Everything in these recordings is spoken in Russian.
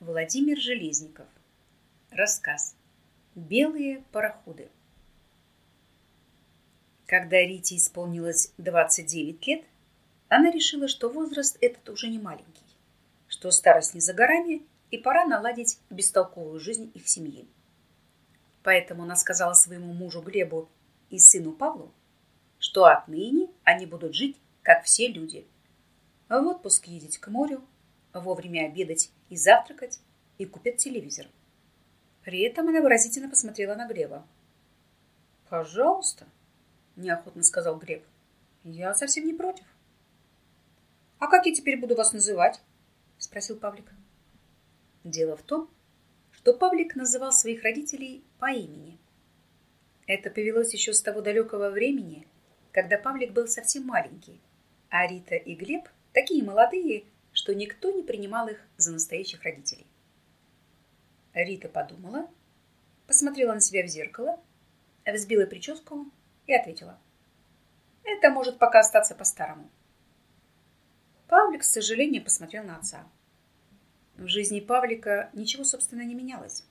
Владимир Железников. Рассказ. Белые пароходы. Когда Рите исполнилось 29 лет, она решила, что возраст этот уже не маленький, что старость не за горами и пора наладить бестолковую жизнь их семьи. Поэтому она сказала своему мужу Глебу и сыну Павлу, что отныне они будут жить, как все люди. В отпуск ездить к морю, вовремя обедать и завтракать, и купят телевизор. При этом она выразительно посмотрела на Глеба. «Пожалуйста», — неохотно сказал Глеб. «Я совсем не против». «А как я теперь буду вас называть?» — спросил Павлик. Дело в том, что Павлик называл своих родителей по имени. Это повелось еще с того далекого времени, когда Павлик был совсем маленький, а Рита и Глеб такие молодые, что никто не принимал их за настоящих родителей. Рита подумала, посмотрела на себя в зеркало, взбила прическу и ответила. Это может пока остаться по-старому. Павлик с сожалением посмотрел на отца. В жизни Павлика ничего, собственно, не менялось.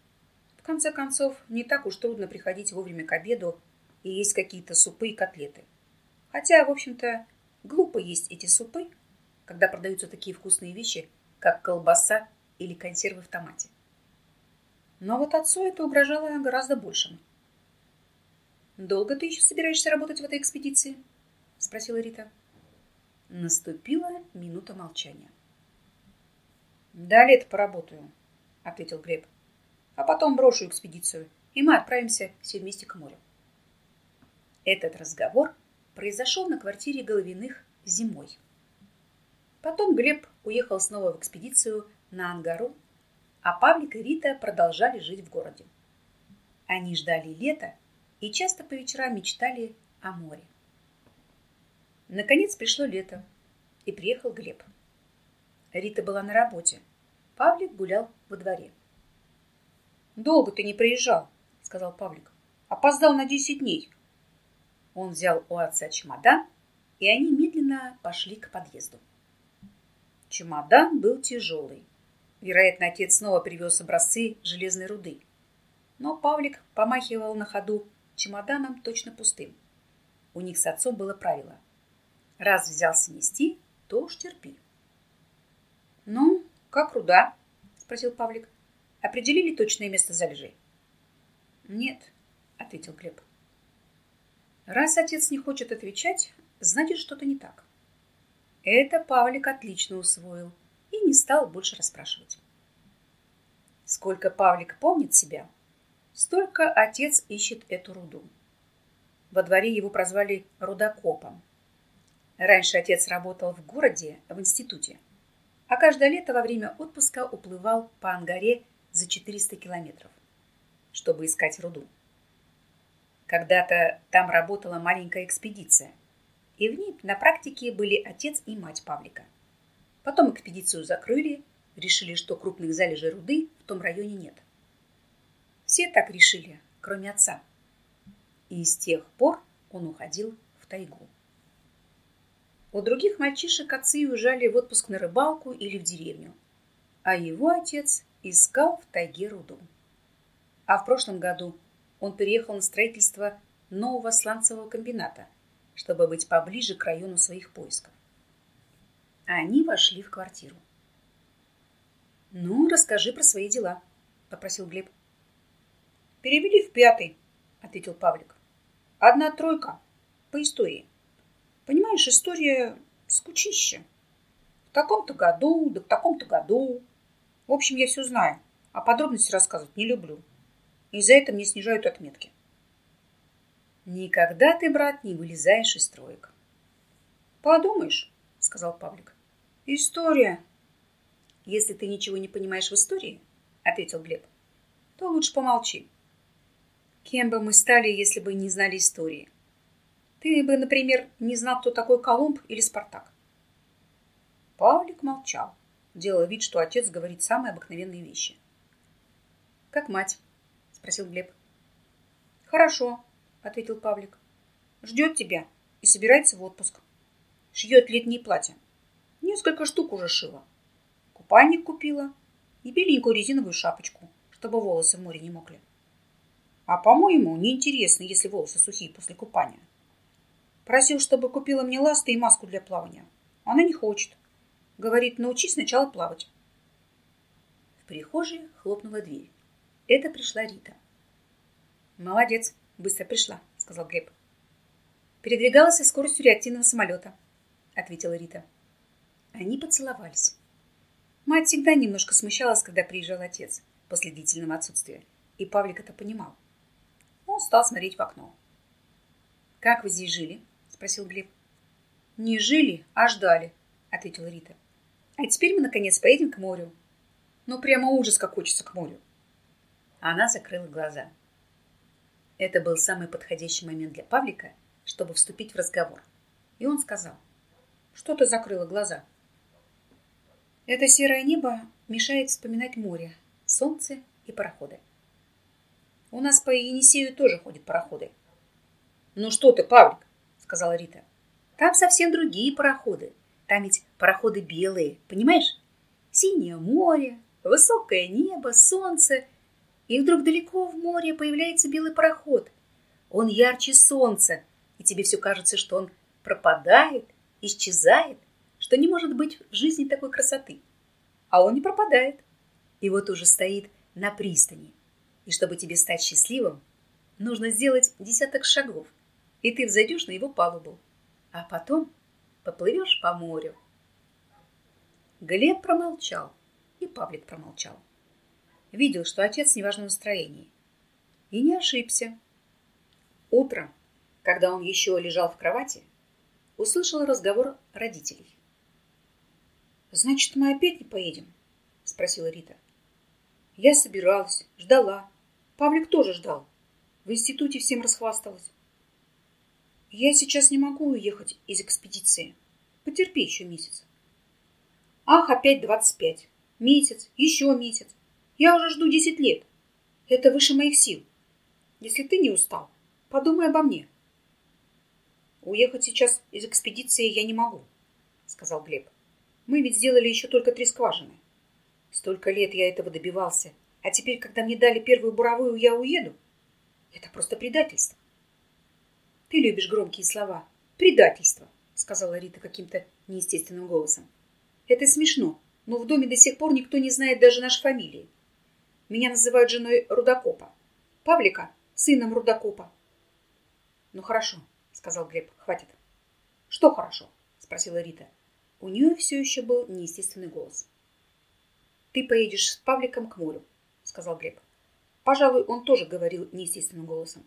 В конце концов, не так уж трудно приходить вовремя к обеду и есть какие-то супы и котлеты. Хотя, в общем-то, глупо есть эти супы, когда продаются такие вкусные вещи, как колбаса или консервы в томате. Но вот отцу это угрожало гораздо большим. «Долго ты еще собираешься работать в этой экспедиции?» — спросила Рита. Наступила минута молчания. «Да лет поработаю», — ответил Глеб. «А потом брошу экспедицию, и мы отправимся все вместе к морю». Этот разговор произошел на квартире Головиных зимой. Потом Глеб уехал снова в экспедицию на Ангару, а Павлик и Рита продолжали жить в городе. Они ждали лета и часто по вечерам мечтали о море. Наконец пришло лето, и приехал Глеб. Рита была на работе. Павлик гулял во дворе. «Долго ты не приезжал», — сказал Павлик. «Опоздал на десять дней». Он взял у отца чемодан, и они медленно пошли к подъезду. Чемодан был тяжелый. Вероятно, отец снова привез образцы железной руды. Но Павлик помахивал на ходу чемоданом точно пустым. У них с отцом было правило. Раз взялся нести, то уж терпи. «Ну, как руда?» – спросил Павлик. «Определили точное место залежей?» «Нет», – ответил Глеб. Раз отец не хочет отвечать, значит, что-то не так. Это Павлик отлично усвоил и не стал больше расспрашивать. Сколько Павлик помнит себя, столько отец ищет эту руду. Во дворе его прозвали рудокопом. Раньше отец работал в городе, в институте, а каждое лето во время отпуска уплывал по Ангаре за 400 километров, чтобы искать руду. Когда-то там работала маленькая экспедиция, и в ней на практике были отец и мать Павлика. Потом экспедицию закрыли, решили, что крупных залежей руды в том районе нет. Все так решили, кроме отца. И с тех пор он уходил в тайгу. У других мальчишек отцы уезжали в отпуск на рыбалку или в деревню, а его отец искал в тайге руду. А в прошлом году он переехал на строительство нового сланцевого комбината, чтобы быть поближе к району своих поисков. Они вошли в квартиру. «Ну, расскажи про свои дела», — попросил Глеб. «Перевели в пятый», — ответил Павлик. «Одна тройка по истории. Понимаешь, история скучища. В таком-то году, да в таком-то году. В общем, я все знаю, а подробности рассказывать не люблю и за это мне снижают отметки. Никогда ты, брат, не вылезаешь из троек. Подумаешь, сказал Павлик. История. Если ты ничего не понимаешь в истории, ответил Глеб, то лучше помолчи. Кем бы мы стали, если бы не знали истории? Ты бы, например, не знал, кто такой Колумб или Спартак. Павлик молчал, делая вид, что отец говорит самые обыкновенные вещи. Как мать, спросил Глеб. Хорошо, ответил Павлик. Ждет тебя и собирается в отпуск. Шьет летние платья. Несколько штук уже шила. Купальник купила. и беленькую резиновую шапочку, чтобы волосы в море не мокли. А, по-моему, неинтересно, если волосы сухие после купания. Просил, чтобы купила мне ласты и маску для плавания. Она не хочет. Говорит, научись сначала плавать. В прихожей хлопнула дверь. Это пришла Рита. «Молодец, быстро пришла», — сказал Глеб. «Передвигалась со скоростью реактивного самолета», — ответила Рита. Они поцеловались. Мать всегда немножко смущалась, когда приезжал отец после длительного отсутствия, и Павлик это понимал. Он стал смотреть в окно. «Как вы здесь жили?» — спросил Глеб. «Не жили, а ждали», — ответила Рита. «А теперь мы, наконец, поедем к морю. Ну, прямо ужас, как хочется к морю». Она закрыла глаза. Это был самый подходящий момент для Павлика, чтобы вступить в разговор. И он сказал, что ты закрыла глаза? Это серое небо мешает вспоминать море, солнце и пароходы. У нас по Енисею тоже ходят пароходы. Ну что ты, Павлик, сказала Рита. Там совсем другие пароходы. Там ведь пароходы белые, понимаешь? Синее море, высокое небо, солнце — и вдруг далеко в море появляется белый пароход. Он ярче солнца, и тебе все кажется, что он пропадает, исчезает, что не может быть в жизни такой красоты. А он не пропадает. И вот уже стоит на пристани. И чтобы тебе стать счастливым, нужно сделать десяток шагов, и ты взойдешь на его палубу. А потом поплывешь по морю. Глеб промолчал, и Павлик промолчал видел, что отец в неважном настроении. И не ошибся. Утром, когда он еще лежал в кровати, услышал разговор родителей. «Значит, мы опять не поедем?» — спросила Рита. Я собиралась, ждала. Павлик тоже ждал. В институте всем расхвасталась. Я сейчас не могу уехать из экспедиции. Потерпи еще месяц. Ах, опять двадцать пять. Месяц, еще месяц. Я уже жду десять лет. Это выше моих сил. Если ты не устал, подумай обо мне. Уехать сейчас из экспедиции я не могу, сказал Глеб. Мы ведь сделали еще только три скважины. Столько лет я этого добивался, а теперь, когда мне дали первую буровую, я уеду? Это просто предательство. Ты любишь громкие слова. Предательство, сказала Рита каким-то неестественным голосом. Это смешно, но в доме до сих пор никто не знает даже нашей фамилии. Меня называют женой Рудокопа. Павлика – сыном Рудокопа. Ну хорошо, сказал Глеб, хватит. Что хорошо? Спросила Рита. У нее все еще был неестественный голос. Ты поедешь с Павликом к морю, сказал Глеб. Пожалуй, он тоже говорил неестественным голосом.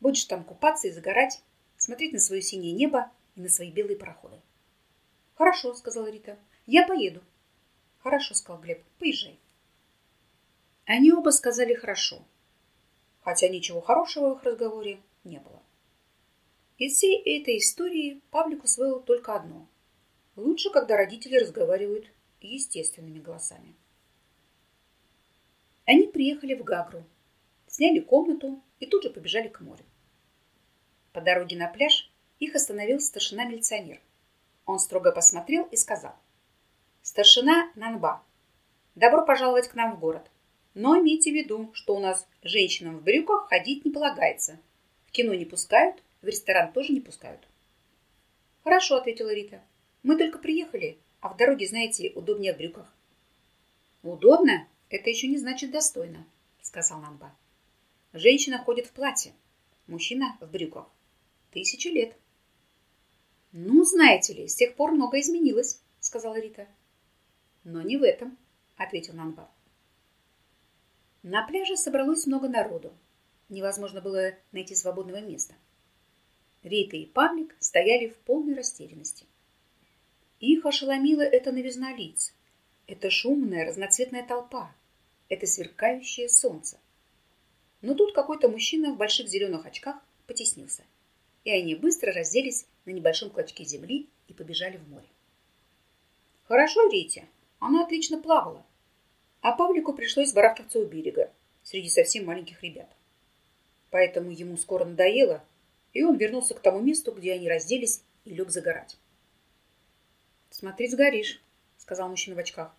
Будешь там купаться и загорать, смотреть на свое синее небо и на свои белые пароходы. Хорошо, сказала Рита. Я поеду. Хорошо, сказал Глеб. Поезжай. Они оба сказали «хорошо», хотя ничего хорошего в их разговоре не было. Из всей этой истории Павлик усвоил только одно. Лучше, когда родители разговаривают естественными голосами. Они приехали в Гагру, сняли комнату и тут же побежали к морю. По дороге на пляж их остановил старшина-милиционер. Он строго посмотрел и сказал. «Старшина Нанба, добро пожаловать к нам в город. Но имейте в виду, что у нас женщинам в брюках ходить не полагается. В кино не пускают, в ресторан тоже не пускают. Хорошо, ответила Рита. Мы только приехали, а в дороге, знаете, удобнее в брюках. Удобно? Это еще не значит достойно, сказал Намба. Женщина ходит в платье, мужчина в брюках. Тысячи лет. Ну, знаете ли, с тех пор многое изменилось, сказала Рита. Но не в этом, ответил Намба. На пляже собралось много народу. Невозможно было найти свободного места. Рита и Павлик стояли в полной растерянности. Их ошеломила эта новизна лиц, эта шумная разноцветная толпа, это сверкающее солнце. Но тут какой-то мужчина в больших зеленых очках потеснился, и они быстро разделись на небольшом клочке земли и побежали в море. Хорошо, Рите, она отлично плавала, а Павлику пришлось барахтаться у берега среди совсем маленьких ребят. Поэтому ему скоро надоело, и он вернулся к тому месту, где они разделись и лег загорать. «Смотри, сгоришь», — сказал мужчина в очках.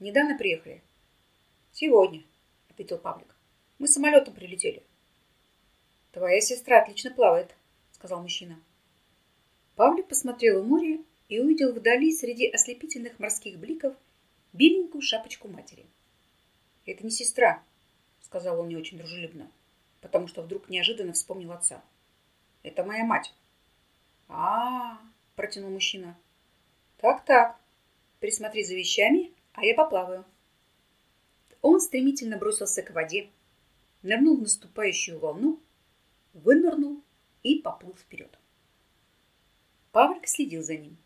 «Недавно приехали. Сегодня, ответил Павлик. Мы самолетом прилетели. Твоя сестра отлично плавает, сказал мужчина. Павлик посмотрел в море и увидел вдали среди ослепительных морских бликов беленькую шапочку матери. «Это не сестра», — сказал он не очень дружелюбно, потому что вдруг неожиданно вспомнил отца. «Это моя мать». А -а -а, протянул мужчина. «Так-так, присмотри за вещами, а я поплаваю». Он стремительно бросился к воде, нырнул в наступающую волну, вынырнул и поплыл вперед. Павлик следил за ним.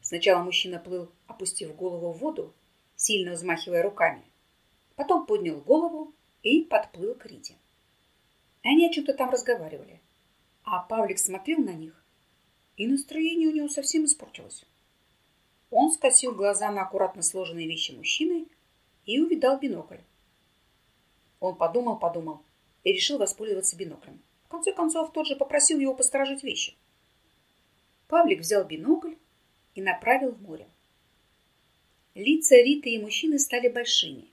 Сначала мужчина плыл, опустив голову в воду, сильно взмахивая руками. Потом поднял голову и подплыл к Рите. Они о чем-то там разговаривали, а Павлик смотрел на них, и настроение у него совсем испортилось. Он скосил глаза на аккуратно сложенные вещи мужчины и увидал бинокль. Он подумал-подумал и решил воспользоваться биноклем. В конце концов, тот же попросил его посторожить вещи. Павлик взял бинокль и направил в море. Лица Риты и мужчины стали большими,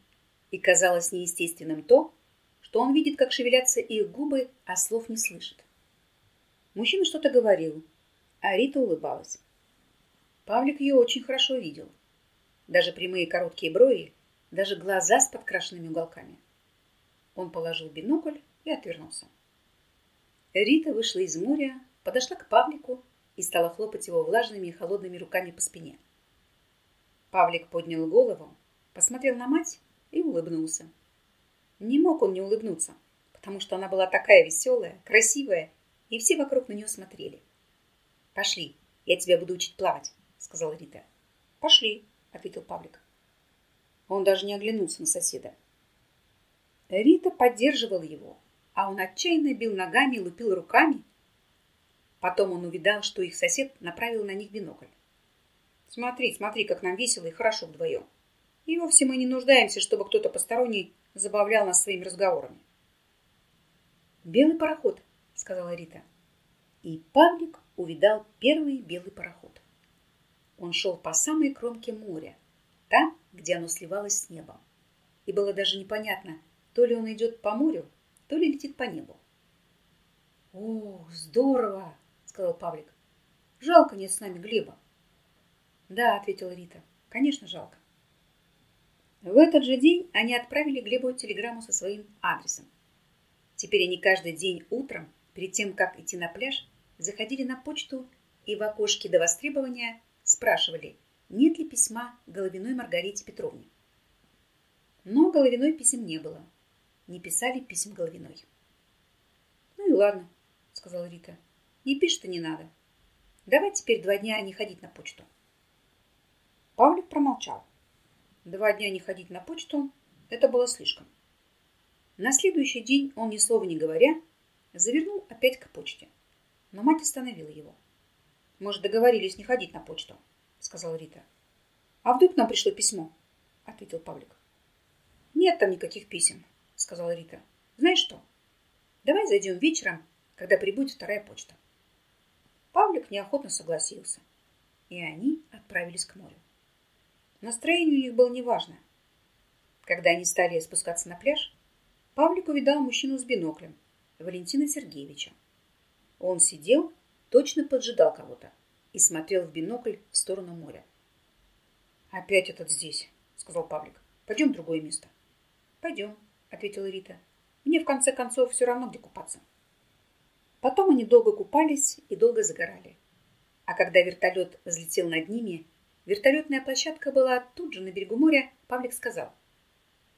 и казалось неестественным то, что он видит, как шевелятся их губы, а слов не слышит. Мужчина что-то говорил, а Рита улыбалась. Павлик ее очень хорошо видел. Даже прямые короткие брови, даже глаза с подкрашенными уголками. Он положил бинокль и отвернулся. Рита вышла из моря, подошла к Павлику и стала хлопать его влажными и холодными руками по спине. Павлик поднял голову, посмотрел на мать и улыбнулся. Не мог он не улыбнуться, потому что она была такая веселая, красивая, и все вокруг на нее смотрели. «Пошли, я тебя буду учить плавать», — сказала Рита. «Пошли», — ответил Павлик. Он даже не оглянулся на соседа. Рита поддерживала его, а он отчаянно бил ногами и лупил руками, Потом он увидал, что их сосед направил на них бинокль. «Смотри, смотри, как нам весело и хорошо вдвоем. И вовсе мы не нуждаемся, чтобы кто-то посторонний забавлял нас своими разговорами». «Белый пароход», — сказала Рита. И Павлик увидал первый белый пароход. Он шел по самой кромке моря, там, где оно сливалось с небом. И было даже непонятно, то ли он идет по морю, то ли летит по небу. «О, здорово!» сказал Павлик. Жалко нет с нами Глеба. Да, ответила Рита. Конечно, жалко. В этот же день они отправили Глебу телеграмму со своим адресом. Теперь они каждый день утром, перед тем, как идти на пляж, заходили на почту и в окошке до востребования спрашивали, нет ли письма Головиной Маргарите Петровне. Но Головиной писем не было. Не писали писем Головиной. «Ну и ладно», — сказала Рита. Не пишет не надо. Давай теперь два дня не ходить на почту. Павлик промолчал. Два дня не ходить на почту – это было слишком. На следующий день он, ни слова не говоря, завернул опять к почте. Но мать остановила его. «Мы же договорились не ходить на почту», – сказала Рита. «А вдруг нам пришло письмо?» – ответил Павлик. «Нет там никаких писем», – сказала Рита. «Знаешь что? Давай зайдем вечером, когда прибудет вторая почта». Павлик неохотно согласился, и они отправились к морю. Настроение у них было неважное. Когда они стали спускаться на пляж, Павлик увидал мужчину с биноклем, Валентина Сергеевича. Он сидел, точно поджидал кого-то и смотрел в бинокль в сторону моря. «Опять этот здесь», — сказал Павлик. «Пойдем в другое место». «Пойдем», — ответила Рита. «Мне, в конце концов, все равно, где купаться». Потом они долго купались и долго загорали. А когда вертолет взлетел над ними, вертолетная площадка была тут же на берегу моря, Павлик сказал,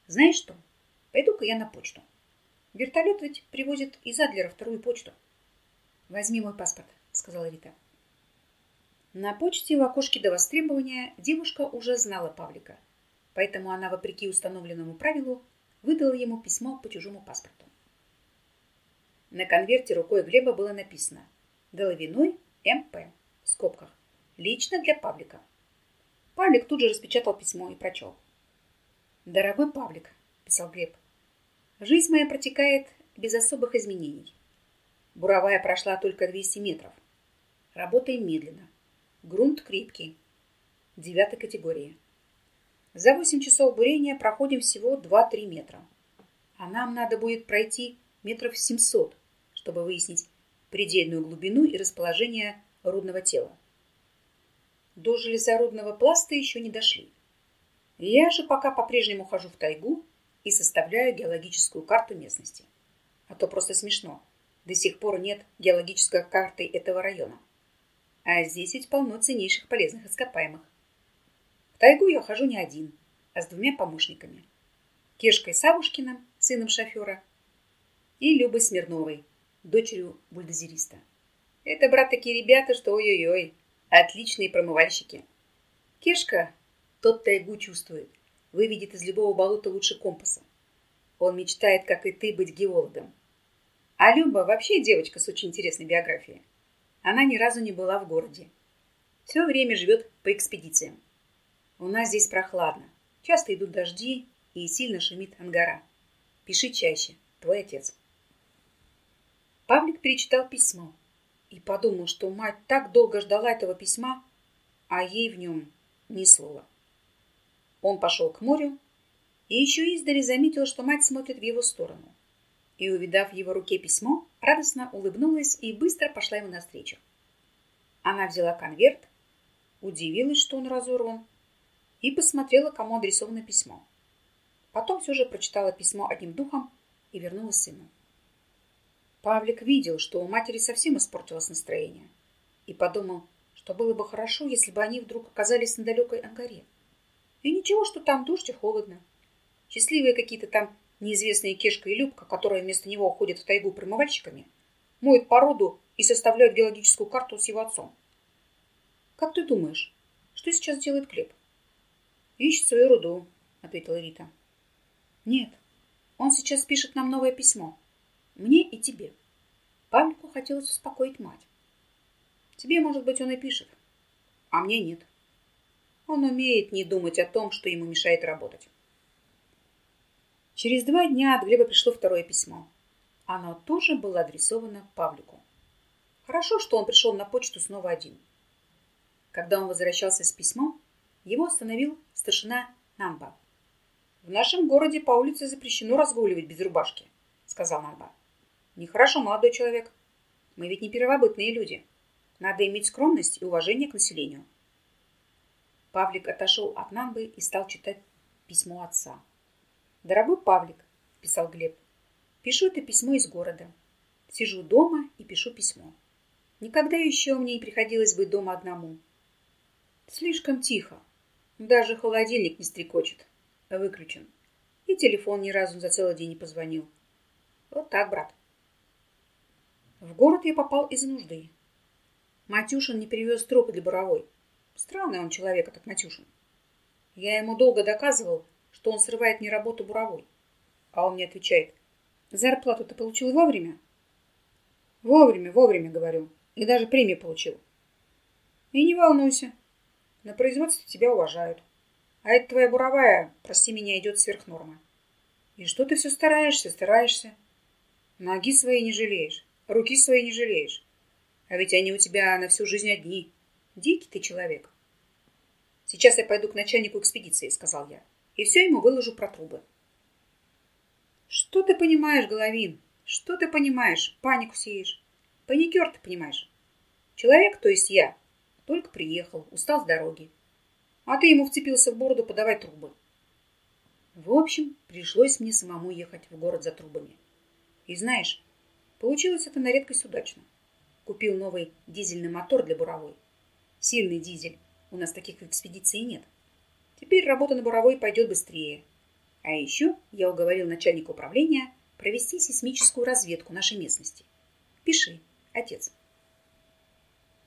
«Знаешь что, пойду-ка я на почту. Вертолет ведь привозит из Адлера вторую почту». «Возьми мой паспорт», — сказала Рита. На почте в окошке до востребования девушка уже знала Павлика, поэтому она, вопреки установленному правилу, выдала ему письмо по чужому паспорту. На конверте рукой Глеба было написано «Головиной МП» в скобках. Лично для Павлика. Павлик тут же распечатал письмо и прочел. «Дорогой Павлик», – писал Глеб, – «жизнь моя протекает без особых изменений. Буровая прошла только 200 метров. Работаем медленно. Грунт крепкий. Девятой категории. За восемь часов бурения проходим всего 2-3 метра. А нам надо будет пройти метров 700, чтобы выяснить предельную глубину и расположение рудного тела. До железорудного пласта еще не дошли. Я же пока по-прежнему хожу в тайгу и составляю геологическую карту местности. А то просто смешно. До сих пор нет геологической карты этого района. А здесь ведь полно ценнейших полезных ископаемых тайгу я хожу не один, а с двумя помощниками. Кешкой Савушкиным, сыном шофера, и Любой Смирновой, дочерью бульдозериста. Это, брат, такие ребята, что ой-ой-ой, отличные промывальщики. Кешка, тот тайгу чувствует, выведет из любого болота лучше компаса. Он мечтает, как и ты, быть геологом. А Люба вообще девочка с очень интересной биографией. Она ни разу не была в городе. Все время живет по экспедициям. У нас здесь прохладно. Часто идут дожди и сильно шумит ангара. Пиши чаще. Твой отец. Павлик перечитал письмо и подумал, что мать так долго ждала этого письма, а ей в нем ни слова. Он пошел к морю и еще издали заметил, что мать смотрит в его сторону. И, увидав в его руке письмо, радостно улыбнулась и быстро пошла ему навстречу. Она взяла конверт, удивилась, что он разорван, и посмотрела, кому адресовано письмо. Потом все же прочитала письмо одним духом и вернула сыну. Павлик видел, что у матери совсем испортилось настроение, и подумал, что было бы хорошо, если бы они вдруг оказались на далекой ангаре. И ничего, что там дождь и холодно. Счастливые какие-то там неизвестные Кешка и Любка, которые вместо него ходят в тайгу промывальщиками, моют породу и составляют геологическую карту с его отцом. Как ты думаешь, что сейчас делает Глеб? Ищет свою руду, ответила Рита. Нет, он сейчас пишет нам новое письмо. Мне и тебе. Павлику хотелось успокоить мать. Тебе, может быть, он и пишет, а мне нет. Он умеет не думать о том, что ему мешает работать. Через два дня от Глеба пришло второе письмо. Оно тоже было адресовано Павлику. Хорошо, что он пришел на почту снова один. Когда он возвращался с письмом, его остановил старшина Намба. «В нашем городе по улице запрещено разгуливать без рубашки», — сказал Намба. «Нехорошо, молодой человек. Мы ведь не первобытные люди. Надо иметь скромность и уважение к населению». Павлик отошел от Намбы и стал читать письмо отца. «Дорогой Павлик», — писал Глеб, — «пишу это письмо из города. Сижу дома и пишу письмо. Никогда еще мне не приходилось быть дома одному. Слишком тихо. Даже холодильник не стрекочет. Выключен. И телефон ни разу за целый день не позвонил. Вот так, брат. В город я попал из нужды. Матюшин не перевез тропы для буровой. Странный он человек, этот Матюшин. Я ему долго доказывал, что он срывает мне работу буровой. А он мне отвечает, зарплату ты получил вовремя? Вовремя, вовремя, говорю. И даже премию получил. И не волнуйся, на производстве тебя уважают. А это твоя буровая, прости меня, идет сверх нормы. И что ты все стараешься, стараешься? Ноги свои не жалеешь, руки свои не жалеешь. А ведь они у тебя на всю жизнь одни. Дикий ты человек. Сейчас я пойду к начальнику экспедиции, сказал я, и все ему выложу про трубы. Что ты понимаешь, Головин? Что ты понимаешь? Панику сеешь. Паникер ты понимаешь. Человек, то есть я, только приехал, устал с дороги. А ты ему вцепился в бороду подавать трубы. В общем, пришлось мне самому ехать в город за трубами. И знаешь, получилось это на редкость удачно. Купил новый дизельный мотор для буровой. Сильный дизель. У нас таких в экспедиции нет. Теперь работа на буровой пойдет быстрее. А еще я уговорил начальника управления провести сейсмическую разведку нашей местности. Пиши, отец.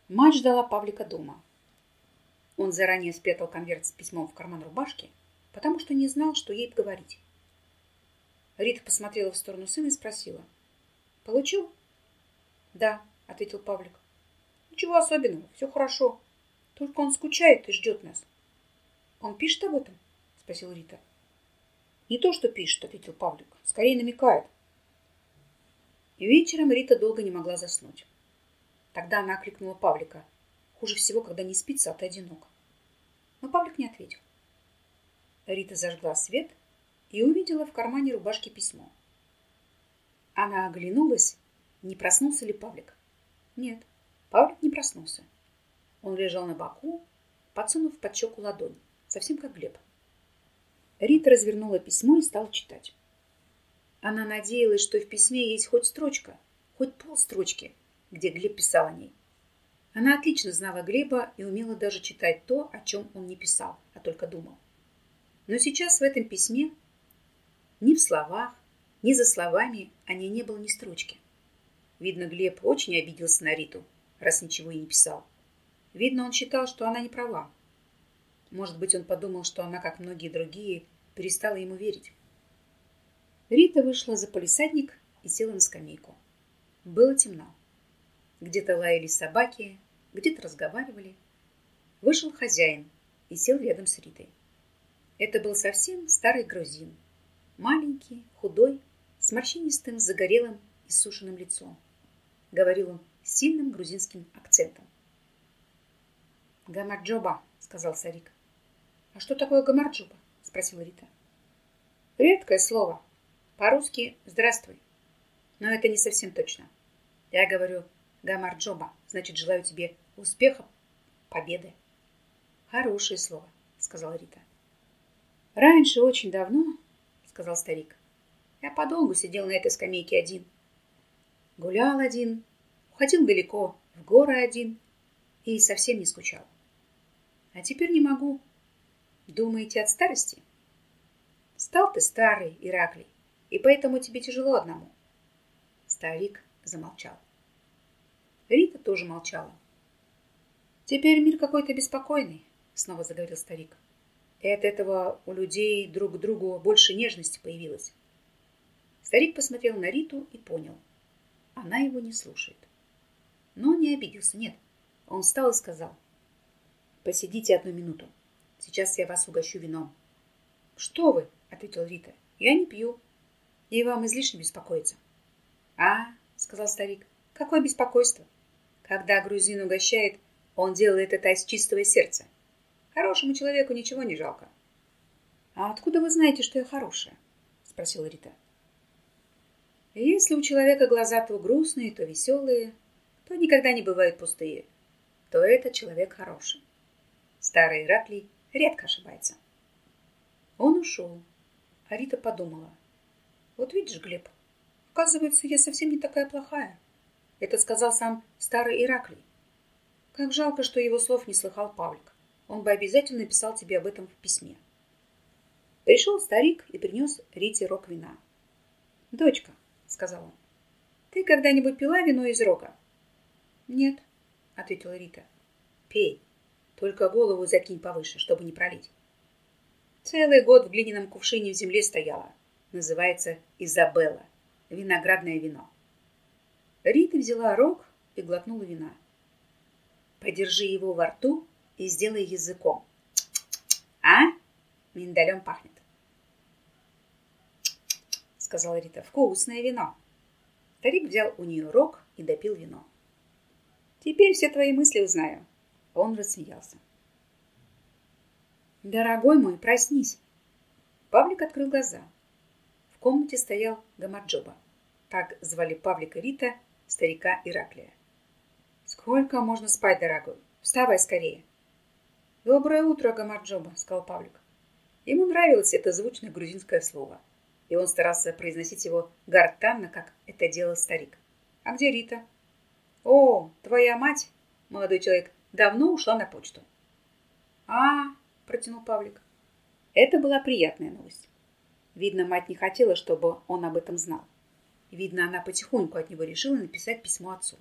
Мать ждала Павлика дома. Он заранее спрятал конверт с письмом в карман рубашки, потому что не знал, что ей говорить. Рита посмотрела в сторону сына и спросила. «Получил?» «Да», — ответил Павлик. «Ничего особенного, все хорошо. Только он скучает и ждет нас». «Он пишет об этом?» — спросила Рита. «Не то, что пишет», — ответил Павлик. «Скорее намекает». И вечером Рита долго не могла заснуть. Тогда она окликнула Павлика. Хуже всего, когда не спится, а ты одинок. Но Павлик не ответил. Рита зажгла свет и увидела в кармане рубашки письмо. Она оглянулась, не проснулся ли Павлик. Нет, Павлик не проснулся. Он лежал на боку, подсунув под щеку ладонь, совсем как Глеб. Рита развернула письмо и стала читать. Она надеялась, что в письме есть хоть строчка, хоть полстрочки, где Глеб писал о ней. Она отлично знала Глеба и умела даже читать то, о чем он не писал, а только думал. Но сейчас в этом письме ни в словах, ни за словами о ней не было ни строчки. Видно, Глеб очень обиделся на Риту, раз ничего и не писал. Видно, он считал, что она не права. Может быть, он подумал, что она, как многие другие, перестала ему верить. Рита вышла за полисадник и села на скамейку. Было темно. Где-то лаяли собаки, где-то разговаривали. Вышел хозяин и сел рядом с Ритой. Это был совсем старый грузин. Маленький, худой, с морщинистым, загорелым и сушеным лицом. Говорил он с сильным грузинским акцентом. «Гамарджоба», — сказал Сарик. «А что такое гамарджоба?» — спросила Рита. «Редкое слово. По-русски «здравствуй». Но это не совсем точно. Я говорю «гамарджоба», значит, желаю тебе успеха, победы. «Хорошее слово», — сказала Рита. «Раньше, очень давно, — сказал старик, — я подолгу сидел на этой скамейке один. Гулял один, уходил далеко, в горы один и совсем не скучал. А теперь не могу. Думаете, от старости? Стал ты старый, Ираклий, и поэтому тебе тяжело одному. Старик замолчал. Рита тоже молчала. Теперь мир какой-то беспокойный, снова заговорил старик. И от этого у людей друг к другу больше нежности появилось. Старик посмотрел на Риту и понял. Она его не слушает. Но он не обиделся, нет. Он встал и сказал. Посидите одну минуту. Сейчас я вас угощу вином. Что вы, ответила Рита. Я не пью. И вам излишне беспокоиться. А, сказал старик, какое беспокойство. Когда грузин угощает, он делает это из чистого сердца. Хорошему человеку ничего не жалко. А откуда вы знаете, что я хорошая? Спросила Рита. Если у человека глаза то грустные, то веселые, то никогда не бывают пустые, то этот человек хороший. Старый Ираклий редко ошибается. Он ушел, а Рита подумала. Вот видишь, Глеб, оказывается, я совсем не такая плохая. Это сказал сам старый Ираклий. Как жалко, что его слов не слыхал Павлик. Он бы обязательно написал тебе об этом в письме. Пришел старик и принес Рите рог вина. «Дочка», — сказал он, — «ты когда-нибудь пила вино из рога?» «Нет», — ответила Рита. «Пей, только голову закинь повыше, чтобы не пролить. Целый год в глиняном кувшине в земле стояла. Называется Изабелла. Виноградное вино. Рита взяла рог и глотнула вина. Подержи его во рту и сделай языком. А? Миндалем пахнет. Сказала Рита. Вкусное вино. Старик взял у нее рог и допил вино. Теперь все твои мысли узнаю. Он рассмеялся. «Дорогой мой, проснись!» Павлик открыл глаза. В комнате стоял Гамарджоба. Так звали Павлика Рита, старика Ираклия. «Сколько можно спать, дорогой? Вставай скорее!» «Доброе утро, Гамарджоба!» — сказал Павлик. Ему нравилось это звучное грузинское слово, и он старался произносить его гортанно, как это делал старик. «А где Рита?» «О, твоя мать, молодой человек, давно ушла на почту. А, протянул Павлик. Это была приятная новость. Видно, мать не хотела, чтобы он об этом знал. Видно, она потихоньку от него решила написать письмо отцу.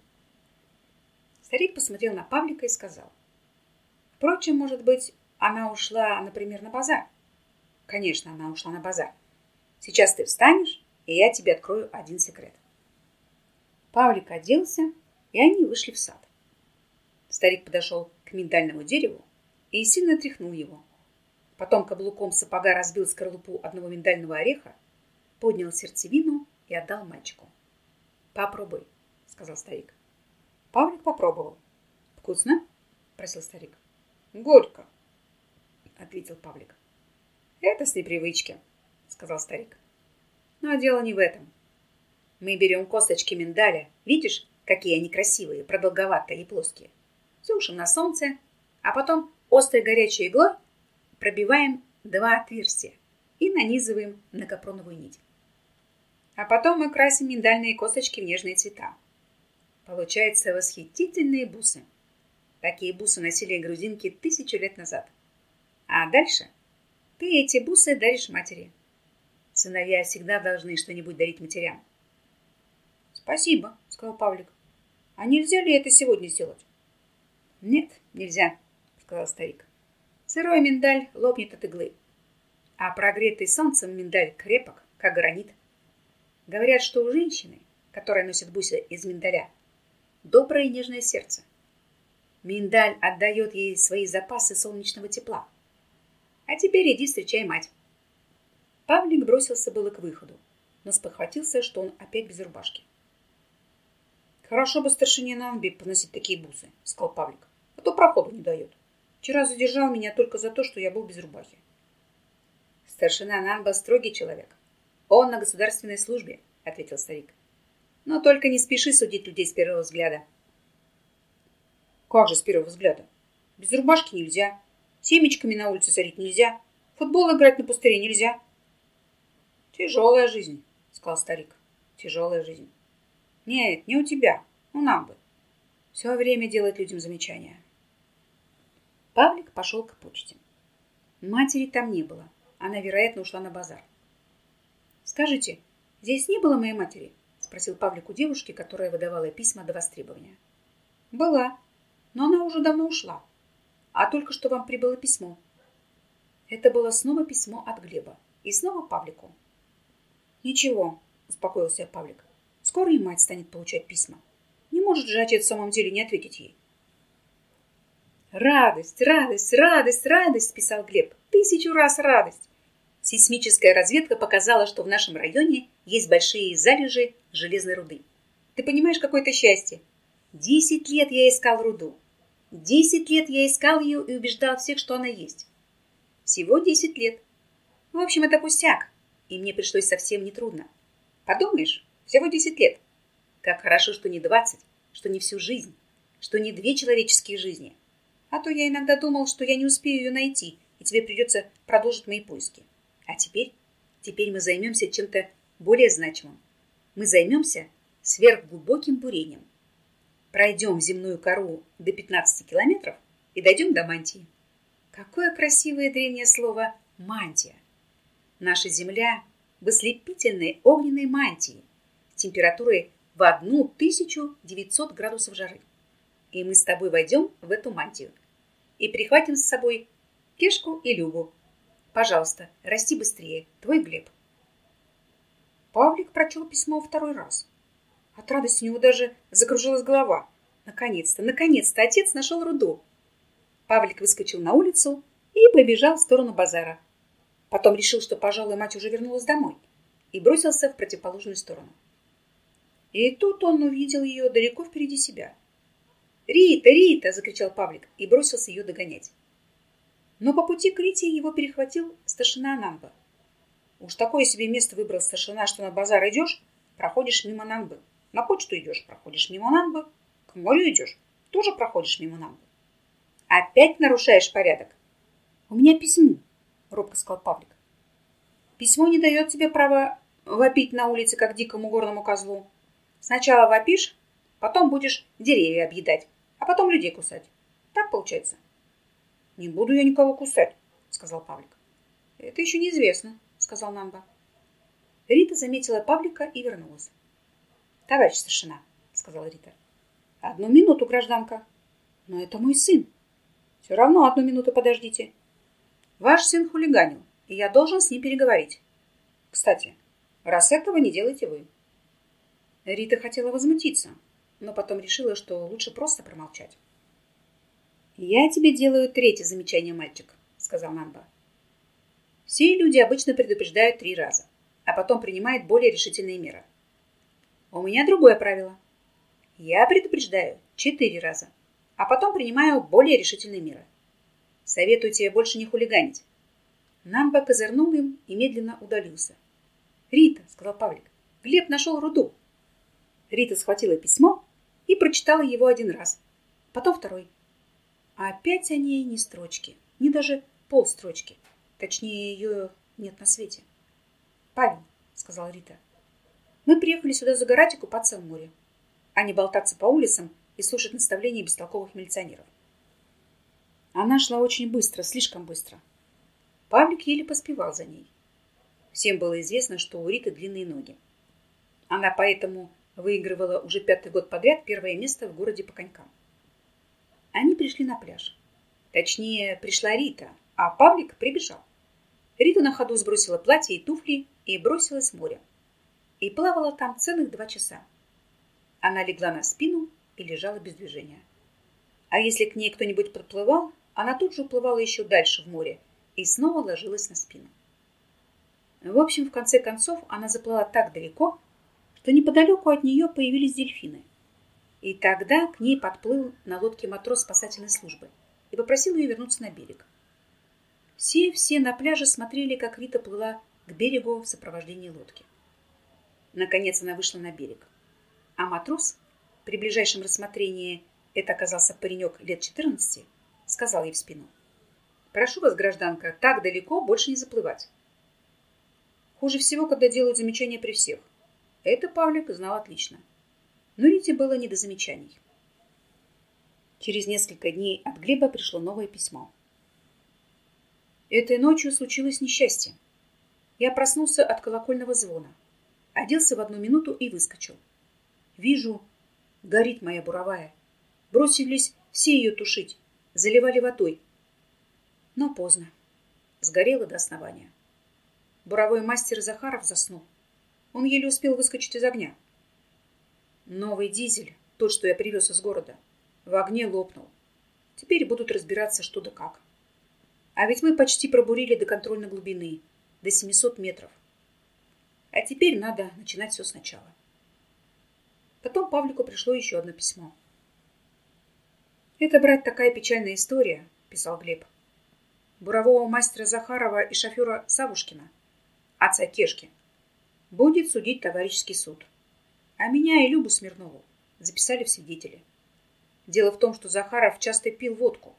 Старик посмотрел на Павлика и сказал. Впрочем, может быть, она ушла, например, на базар. Конечно, она ушла на базар. Сейчас ты встанешь, и я тебе открою один секрет. Павлик оделся, и они вышли в сад. Старик подошел к миндальному дереву и сильно тряхнул его. Потом каблуком сапога разбил скорлупу одного миндального ореха, поднял сердцевину и отдал мальчику. «Попробуй», — сказал старик. Павлик попробовал. «Вкусно?» — просил старик. «Горько», — ответил Павлик. Это с непривычки, сказал старик. Но дело не в этом. Мы берем косточки миндаля. Видишь, какие они красивые, продолговатые и плоские. Сушим на солнце, а потом острой горячей иглой пробиваем два отверстия и нанизываем на капроновую нить. А потом мы красим миндальные косточки в нежные цвета. Получаются восхитительные бусы. Такие бусы носили грузинки тысячу лет назад. А дальше ты эти бусы даришь матери. Сыновья всегда должны что-нибудь дарить матерям. Спасибо, сказал Павлик. А нельзя ли это сегодня сделать? Нет, нельзя, сказал старик. Сырой миндаль лопнет от иглы. А прогретый солнцем миндаль крепок, как гранит. Говорят, что у женщины, которая носит бусы из миндаля, доброе и нежное сердце. Миндаль отдает ей свои запасы солнечного тепла. А теперь иди встречай мать. Павлик бросился было к выходу, но спохватился, что он опять без рубашки. Хорошо бы старшине на Анби поносить такие бусы, сказал Павлик, а то проходу не дает. Вчера задержал меня только за то, что я был без рубахи. Старшина Нанба строгий человек. Он на государственной службе, ответил старик. Но только не спеши судить людей с первого взгляда. Как же с первого взгляда? Без рубашки нельзя. Семечками на улице сорить нельзя. Футбол играть на пустыре нельзя. Тяжелая жизнь, сказал старик. Тяжелая жизнь. Нет, не у тебя, у нам бы. Все время делать людям замечания. Павлик пошел к почте. Матери там не было. Она, вероятно, ушла на базар. «Скажите, здесь не было моей матери?» спросил Павлик у девушки, которая выдавала письма до востребования. «Была, но она уже давно ушла. А только что вам прибыло письмо». Это было снова письмо от Глеба. И снова Павлику. «Ничего», — успокоился Павлик. «Скоро и мать станет получать письма. Не может же отец в самом деле не ответить ей». «Радость, радость, радость, радость!» – писал Глеб. «Тысячу раз радость!» Сейсмическая разведка показала, что в нашем районе есть большие залежи железной руды. Ты понимаешь, какое это счастье? Десять лет я искал руду. Десять лет я искал ее и убеждал всех, что она есть. Всего десять лет. В общем, это пустяк, и мне пришлось совсем нетрудно. Подумаешь, всего десять лет. Как хорошо, что не двадцать, что не всю жизнь, что не две человеческие жизни – а то я иногда думал, что я не успею ее найти, и тебе придется продолжить мои поиски. А теперь, теперь мы займемся чем-то более значимым. Мы займемся сверхглубоким бурением. Пройдем земную кору до 15 километров и дойдем до мантии. Какое красивое древнее слово «мантия». Наша Земля в ослепительной огненной мантии температурой в 1900 градусов жары. И мы с тобой войдем в эту мантию – и прихватим с собой Кешку и Любу. Пожалуйста, расти быстрее. Твой Глеб. Павлик прочел письмо второй раз. От радости у него даже закружилась голова. Наконец-то, наконец-то отец нашел руду. Павлик выскочил на улицу и побежал в сторону базара. Потом решил, что, пожалуй, мать уже вернулась домой, и бросился в противоположную сторону. И тут он увидел ее далеко впереди себя. «Рита! Рита!» – закричал Павлик и бросился ее догонять. Но по пути к Рите его перехватил старшина Анамба. «Уж такое себе место выбрал старшина, что на базар идешь, проходишь мимо Намбы. На почту идешь, проходишь мимо Намбы. К морю идешь, тоже проходишь мимо Намбы. Опять нарушаешь порядок?» «У меня письмо», – робко сказал Павлик. «Письмо не дает тебе права вопить на улице, как дикому горному козлу. Сначала вопишь, потом будешь деревья объедать а потом людей кусать. Так получается? Не буду я никого кусать, сказал Павлик. Это еще неизвестно, сказал Намба. Рита заметила Павлика и вернулась. Товарищ старшина, сказала Рита. Одну минуту, гражданка. Но это мой сын. Все равно одну минуту подождите. Ваш сын хулиганил, и я должен с ним переговорить. Кстати, раз этого не делаете вы. Рита хотела возмутиться, но потом решила, что лучше просто промолчать. «Я тебе делаю третье замечание, мальчик», — сказал Намба. «Все люди обычно предупреждают три раза, а потом принимают более решительные меры. У меня другое правило. Я предупреждаю четыре раза, а потом принимаю более решительные меры. Советую тебе больше не хулиганить. Намба козырнул им и медленно удалился. «Рита», — сказал Павлик, — «Глеб нашел руду». Рита схватила письмо и прочитала его один раз, потом второй. А опять о ней ни строчки, ни даже полстрочки. Точнее, ее нет на свете. «Павел», — сказала Рита, — «мы приехали сюда загорать и купаться в море, а не болтаться по улицам и слушать наставления бестолковых милиционеров». Она шла очень быстро, слишком быстро. Павлик еле поспевал за ней. Всем было известно, что у Риты длинные ноги. Она поэтому выигрывала уже пятый год подряд первое место в городе по конькам. Они пришли на пляж. Точнее, пришла Рита, а Павлик прибежал. Рита на ходу сбросила платье и туфли и бросилась в море. И плавала там целых два часа. Она легла на спину и лежала без движения. А если к ней кто-нибудь подплывал, она тут же уплывала еще дальше в море и снова ложилась на спину. В общем, в конце концов, она заплыла так далеко, что неподалеку от нее появились дельфины. И тогда к ней подплыл на лодке матрос спасательной службы и попросил ее вернуться на берег. Все-все на пляже смотрели, как Рита плыла к берегу в сопровождении лодки. Наконец она вышла на берег. А матрос, при ближайшем рассмотрении, это оказался паренек лет 14, сказал ей в спину. «Прошу вас, гражданка, так далеко больше не заплывать. Хуже всего, когда делают замечания при всех. Это Павлик знал отлично. Но Рите было не до замечаний. Через несколько дней от Глеба пришло новое письмо. Этой ночью случилось несчастье. Я проснулся от колокольного звона, оделся в одну минуту и выскочил. Вижу, горит моя буровая. Бросились все ее тушить, заливали водой. Но поздно. Сгорела до основания. Буровой мастер Захаров заснул. Он еле успел выскочить из огня. Новый дизель, тот, что я привез из города, в огне лопнул. Теперь будут разбираться, что да как. А ведь мы почти пробурили до контрольной глубины, до 700 метров. А теперь надо начинать все сначала. Потом Павлику пришло еще одно письмо. «Это, брать такая печальная история», — писал Глеб. «Бурового мастера Захарова и шофера Савушкина отца Кешки, будет судить товарищеский суд. А меня и Любу Смирнову записали в свидетели. Дело в том, что Захаров часто пил водку.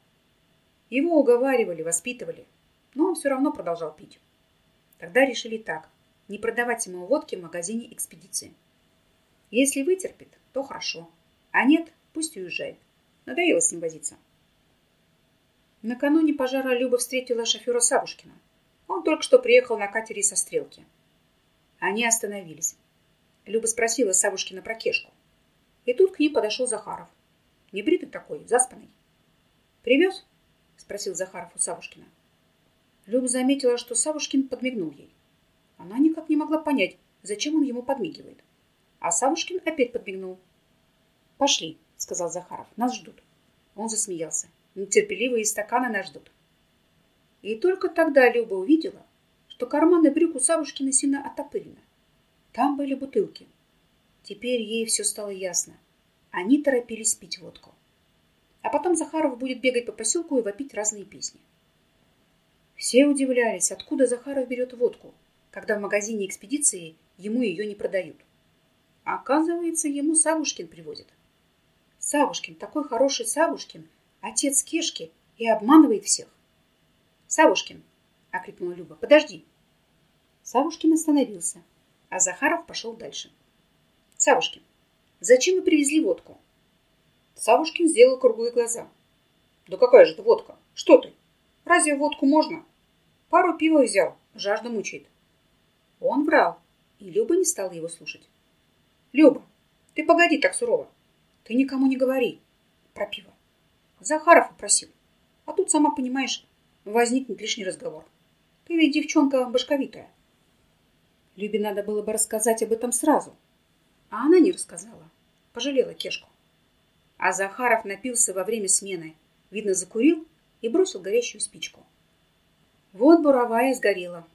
Его уговаривали, воспитывали, но он все равно продолжал пить. Тогда решили так, не продавать ему водки в магазине экспедиции. Если вытерпит, то хорошо, а нет, пусть уезжает. Надоело с ним возиться. Накануне пожара Люба встретила шофера Савушкина. Он только что приехал на катере со стрелки. Они остановились. Люба спросила Савушкина про Кешку. И тут к ней подошел Захаров. Небритый такой, заспанный. «Привез?» — спросил Захаров у Савушкина. Люба заметила, что Савушкин подмигнул ей. Она никак не могла понять, зачем он ему подмигивает. А Савушкин опять подмигнул. «Пошли», — сказал Захаров, — «нас ждут». Он засмеялся. «Нетерпеливые стаканы нас ждут». И только тогда Люба увидела, что карманы брюк у Савушкина сильно оттопырены. Там были бутылки. Теперь ей все стало ясно. Они торопились пить водку. А потом Захаров будет бегать по поселку и вопить разные песни. Все удивлялись, откуда Захаров берет водку, когда в магазине экспедиции ему ее не продают. Оказывается, ему Савушкин привозит. Савушкин, такой хороший Савушкин, отец Кешки, и обманывает всех. «Савушкин!» — окликнула Люба. «Подожди!» Савушкин остановился, а Захаров пошел дальше. «Савушкин, зачем вы привезли водку?» Савушкин сделал круглые глаза. «Да какая же это водка? Что ты? Разве водку можно? Пару пива взял, жажда мучает». Он врал, и Люба не стала его слушать. «Люба, ты погоди так сурово. Ты никому не говори про пиво. Захаров попросил. А тут, сама понимаешь, возникнет лишний разговор. Ты ведь девчонка башковитая. Любе надо было бы рассказать об этом сразу. А она не рассказала. Пожалела Кешку. А Захаров напился во время смены. Видно, закурил и бросил горящую спичку. Вот буровая сгорела.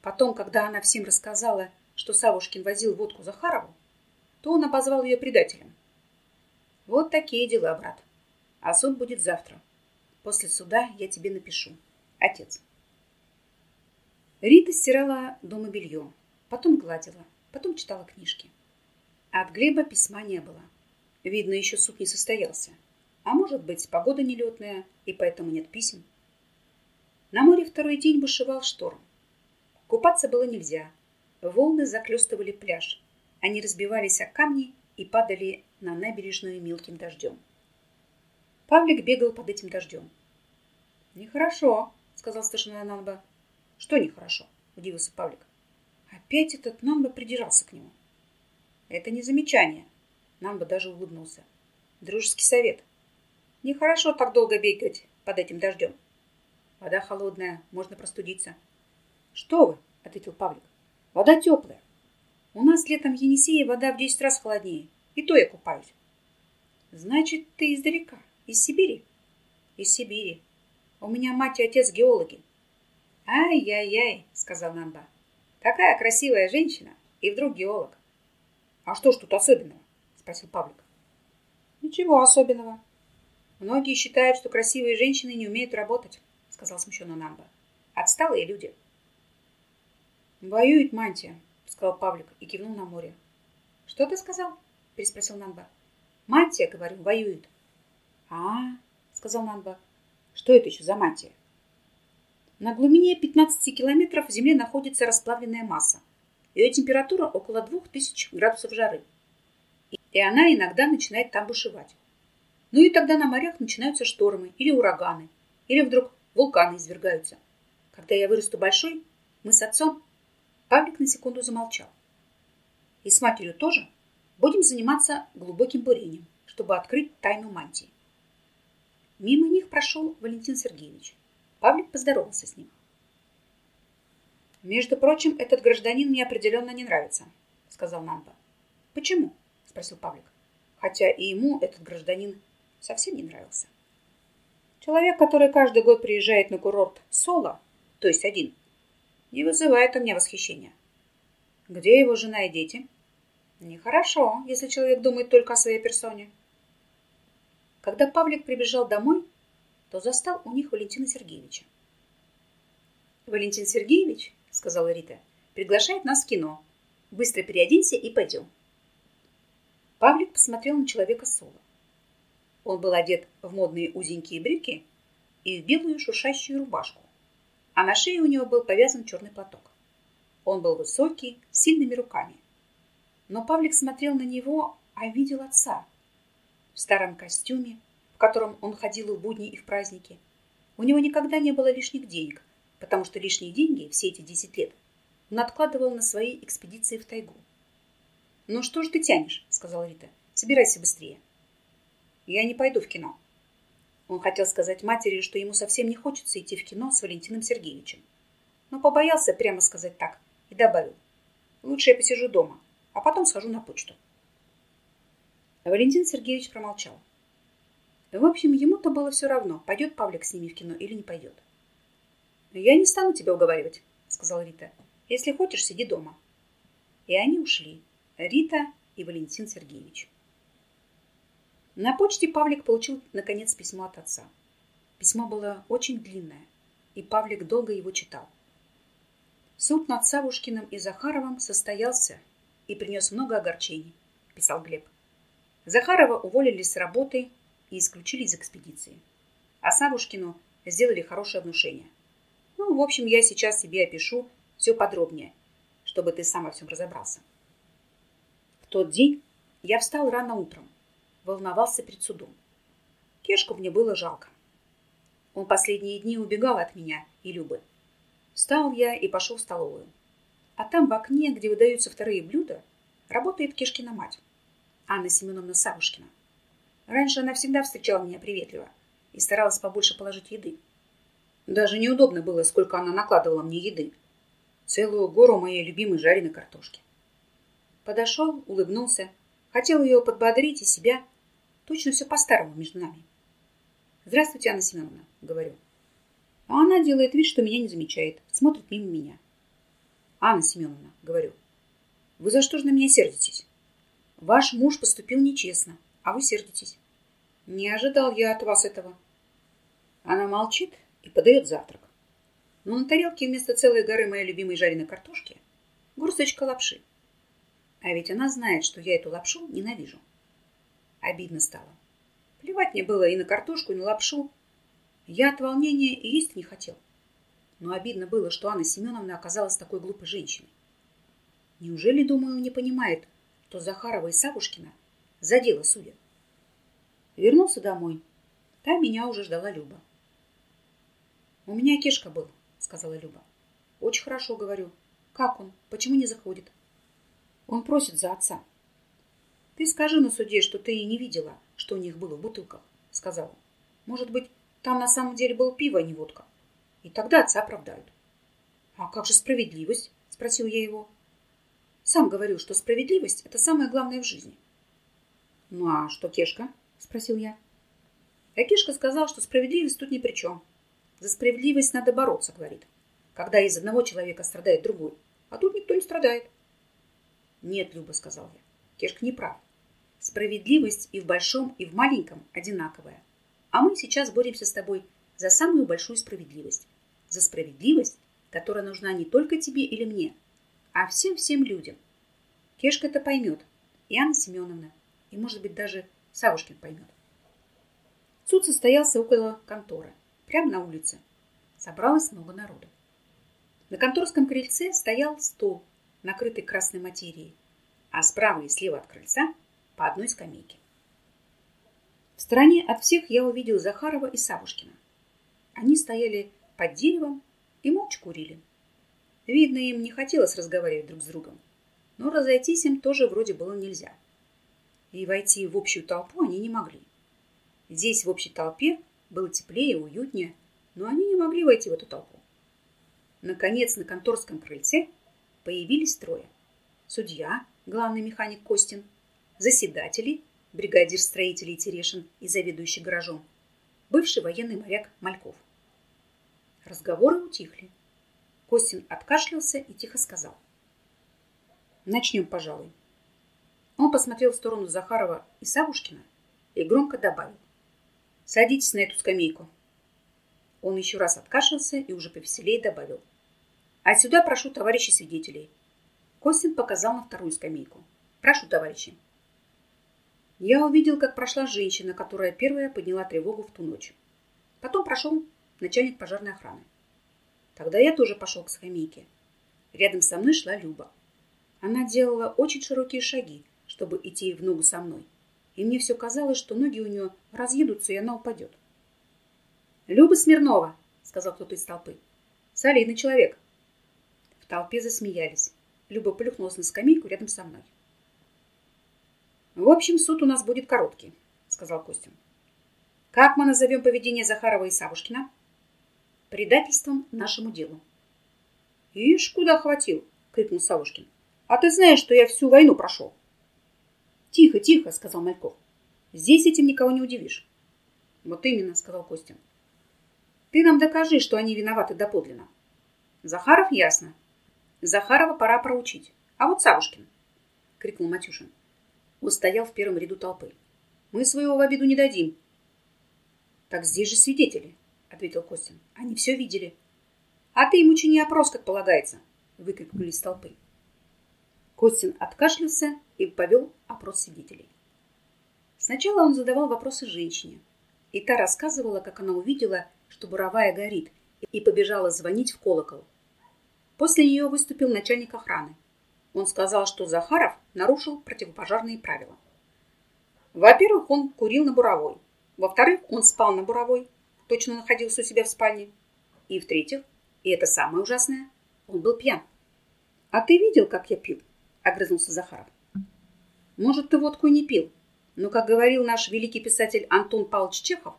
Потом, когда она всем рассказала, что Савушкин возил водку Захарову, то он обозвал ее предателем. Вот такие дела, брат. А суд будет завтра. После суда я тебе напишу. Отец. Рита стирала дома белье, потом гладила, потом читала книжки. От Глеба письма не было. Видно, еще суд не состоялся. А может быть, погода нелетная, и поэтому нет писем. На море второй день бушевал шторм. Купаться было нельзя. Волны заклестывали пляж. Они разбивались о камни и падали на набережную мелким дождем. Павлик бегал под этим дождем. «Нехорошо», — сказал старшина Нанба. «Что нехорошо?» — удивился Павлик. Опять этот Нанба придирался к нему. «Это не замечание», — Нанба даже улыбнулся. «Дружеский совет. Нехорошо так долго бегать под этим дождем. Вода холодная, можно простудиться. Что вы, ответил Павлик. Вода теплая. У нас летом в Енисее вода в десять раз холоднее. И то я купаюсь. Значит, ты издалека, из Сибири? Из Сибири. У меня мать и отец геологи. Ай-яй-яй, сказал Нанба. Такая красивая женщина и вдруг геолог. А что ж тут особенного? Спросил Павлик. Ничего особенного. Многие считают, что красивые женщины не умеют работать сказал смущенно Намба. Отсталые люди. Воюет мантия, сказал Павлик и кивнул на море. Что ты сказал? Переспросил Намба. Мантия, говорю, воюет. А, сказал Намба. Что это еще за мантия? На глубине 15 километров в Земле находится расплавленная масса. Ее температура около 2000 градусов жары. И она иногда начинает там бушевать. Ну и тогда на морях начинаются штормы или ураганы. Или вдруг вулканы извергаются. Когда я вырасту большой, мы с отцом... Павлик на секунду замолчал. И с матерью тоже будем заниматься глубоким бурением, чтобы открыть тайну мантии. Мимо них прошел Валентин Сергеевич. Павлик поздоровался с ним. «Между прочим, этот гражданин мне определенно не нравится», — сказал Намба. «Почему?» — спросил Павлик. Хотя и ему этот гражданин совсем не нравился. Человек, который каждый год приезжает на курорт соло, то есть один, не вызывает у меня восхищения. Где его жена и дети? Нехорошо, если человек думает только о своей персоне. Когда Павлик прибежал домой, то застал у них Валентина Сергеевича. «Валентин Сергеевич, — сказала Рита, — приглашает нас в кино. Быстро переоденься и пойдем». Павлик посмотрел на человека соло. Он был одет в модные узенькие брюки и в белую шуршащую рубашку, а на шее у него был повязан черный платок. Он был высокий, с сильными руками. Но Павлик смотрел на него, а видел отца. В старом костюме, в котором он ходил в будни и в праздники. У него никогда не было лишних денег, потому что лишние деньги все эти десять лет он откладывал на свои экспедиции в тайгу. «Ну что ж ты тянешь?» — сказала Рита. «Собирайся быстрее». Я не пойду в кино. Он хотел сказать матери, что ему совсем не хочется идти в кино с Валентином Сергеевичем. Но побоялся прямо сказать так и добавил. Лучше я посижу дома, а потом схожу на почту. Валентин Сергеевич промолчал. В общем, ему-то было все равно, пойдет Павлик с ними в кино или не пойдет. «Я не стану тебя уговаривать», — сказала Рита. «Если хочешь, сиди дома». И они ушли, Рита и Валентин Сергеевич. На почте Павлик получил, наконец, письмо от отца. Письмо было очень длинное, и Павлик долго его читал. Суд над Савушкиным и Захаровым состоялся и принес много огорчений, писал Глеб. Захарова уволили с работы и исключили из экспедиции. А Савушкину сделали хорошее внушение. Ну, в общем, я сейчас себе опишу все подробнее, чтобы ты сам во всем разобрался. В тот день я встал рано утром, волновался перед судом. Кешку мне было жалко. Он последние дни убегал от меня и Любы. Встал я и пошел в столовую. А там в окне, где выдаются вторые блюда, работает Кешкина мать, Анна Семеновна Савушкина. Раньше она всегда встречала меня приветливо и старалась побольше положить еды. Даже неудобно было, сколько она накладывала мне еды. Целую гору моей любимой жареной картошки. Подошел, улыбнулся, хотел ее подбодрить и себя, Точно все по-старому между нами. «Здравствуйте, Анна Семеновна», — говорю. А она делает вид, что меня не замечает, смотрит мимо меня. «Анна Семеновна», — говорю, — «вы за что же на меня сердитесь? Ваш муж поступил нечестно, а вы сердитесь. Не ожидал я от вас этого». Она молчит и подает завтрак. но на тарелке вместо целой горы моей любимой жареной картошки горсточка лапши. А ведь она знает, что я эту лапшу ненавижу. Обидно стало. Плевать мне было и на картошку, и на лапшу. Я от волнения и есть не хотел. Но обидно было, что Анна Семеновна оказалась такой глупой женщиной. Неужели, думаю, не понимает, что Захарова и Савушкина за дело? Вернулся домой. Там меня уже ждала Люба. «У меня кешка был», — сказала Люба. «Очень хорошо, говорю. Как он? Почему не заходит?» «Он просит за отца». «Ты скажи на суде, что ты и не видела, что у них было в бутылках», — сказала. «Может быть, там на самом деле было пиво, а не водка. И тогда отца оправдают». «А как же справедливость?» — спросил я его. «Сам говорил, что справедливость — это самое главное в жизни». «Ну а что Кешка?» — спросил я. А Кешка сказал, что справедливость тут ни при чем. За справедливость надо бороться, говорит. Когда из одного человека страдает другой. А тут никто не страдает. Нет, Люба, сказал я. Кешка не прав. Справедливость и в большом, и в маленьком одинаковая. А мы сейчас боремся с тобой за самую большую справедливость. За справедливость, которая нужна не только тебе или мне, а всем-всем людям. Кешка это поймет. И Анна Семеновна. И, может быть, даже Савушкин поймет. Суд состоялся около конторы, прямо на улице. Собралось много народу. На конторском крыльце стоял стол, накрытый красной материей, а справа и слева от крыльца по одной скамейке. В стороне от всех я увидел Захарова и Савушкина. Они стояли под деревом и молча курили. Видно, им не хотелось разговаривать друг с другом, но разойтись им тоже вроде было нельзя. И войти в общую толпу они не могли. Здесь, в общей толпе, было теплее, уютнее, но они не могли войти в эту толпу. Наконец, на конторском крыльце появились трое. Судья, главный механик Костин, заседатели, бригадир строителей Терешин и заведующий гаражом, бывший военный моряк Мальков. Разговоры утихли. Костин откашлялся и тихо сказал. Начнем, пожалуй. Он посмотрел в сторону Захарова и Савушкина и громко добавил. Садитесь на эту скамейку. Он еще раз откашлялся и уже повеселее добавил. А сюда прошу товарищи свидетелей. Костин показал на вторую скамейку. Прошу, товарищи. Я увидел, как прошла женщина, которая первая подняла тревогу в ту ночь. Потом прошел начальник пожарной охраны. Тогда я тоже пошел к скамейке. Рядом со мной шла Люба. Она делала очень широкие шаги, чтобы идти в ногу со мной и мне все казалось, что ноги у нее разъедутся, и она упадет. «Люба Смирнова!» — сказал кто-то из толпы. «Солидный человек!» В толпе засмеялись. Люба плюхнулась на скамейку рядом со мной. «В общем, суд у нас будет короткий», — сказал Костин. «Как мы назовем поведение Захарова и Савушкина?» «Предательством нашему делу». «Ишь, куда хватил!» — крикнул Савушкин. «А ты знаешь, что я всю войну прошел?» Тихо, тихо, сказал Мальков. Здесь этим никого не удивишь. Вот именно, сказал Костя. Ты нам докажи, что они виноваты доподлинно. Захаров ясно. Захарова пора проучить. А вот Савушкин, крикнул Матюшин. Он стоял в первом ряду толпы. Мы своего в обиду не дадим. Так здесь же свидетели, ответил Костин. Они все видели. А ты ему чини опрос, как полагается, выкрикнули из толпы. Костин откашлялся и повел опрос свидетелей. Сначала он задавал вопросы женщине, и та рассказывала, как она увидела, что буровая горит, и побежала звонить в колокол. После нее выступил начальник охраны. Он сказал, что Захаров нарушил противопожарные правила. Во-первых, он курил на буровой. Во-вторых, он спал на буровой, точно находился у себя в спальне. И в-третьих, и это самое ужасное, он был пьян. А ты видел, как я пил? — огрызнулся Захаров. «Может, ты водку не пил, но, как говорил наш великий писатель Антон Павлович Чехов,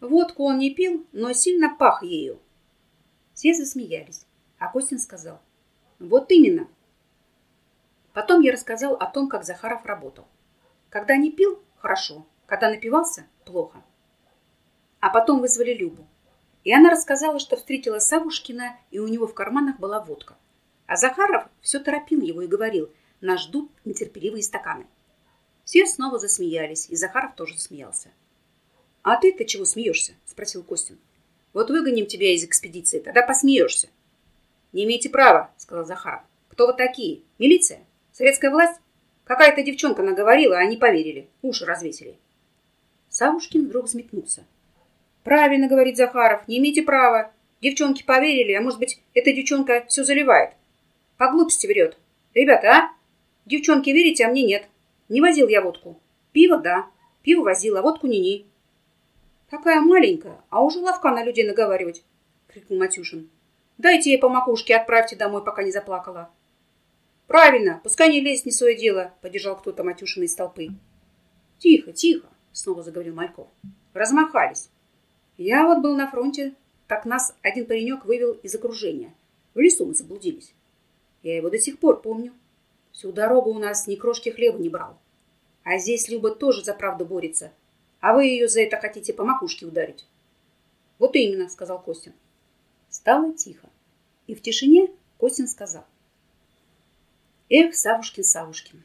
водку он не пил, но сильно пах ею». Все засмеялись, а Костин сказал, «Вот именно». Потом я рассказал о том, как Захаров работал. Когда не пил – хорошо, когда напивался – плохо. А потом вызвали Любу. И она рассказала, что встретила Савушкина, и у него в карманах была водка – а Захаров все торопил его и говорил, нас ждут нетерпеливые стаканы. Все снова засмеялись, и Захаров тоже засмеялся. «А ты-то чего смеешься?» – спросил Костин. Вот выгоним тебя из экспедиции, тогда посмеешься. Не имеете права, сказал Захаров. Кто вы такие? Милиция? Советская власть? Какая-то девчонка наговорила, а они поверили. Уши развесили. Савушкин вдруг взметнулся. Правильно, говорит Захаров, не имеете права. Девчонки поверили, а может быть, эта девчонка все заливает. По глупости врет. Ребята, а? Девчонки верите, а мне нет. Не возил я водку. Пиво, да. Пиво возил, а водку ни-ни. Такая маленькая, а уже ловка на людей наговаривать, крикнул Матюшин. Дайте ей по макушке, отправьте домой, пока не заплакала. Правильно, пускай не лезет, не свое дело, поддержал кто-то Матюшина из толпы. Тихо, тихо, снова заговорил Мальков. Размахались. Я вот был на фронте, так нас один паренек вывел из окружения. В лесу мы заблудились. Я его до сих пор помню. Всю дорогу у нас ни крошки хлеба не брал. А здесь Люба тоже за правду борется. А вы ее за это хотите по макушке ударить. Вот именно, сказал Костин. Стало тихо. И в тишине Костин сказал. Эх, Савушкин, Савушкин,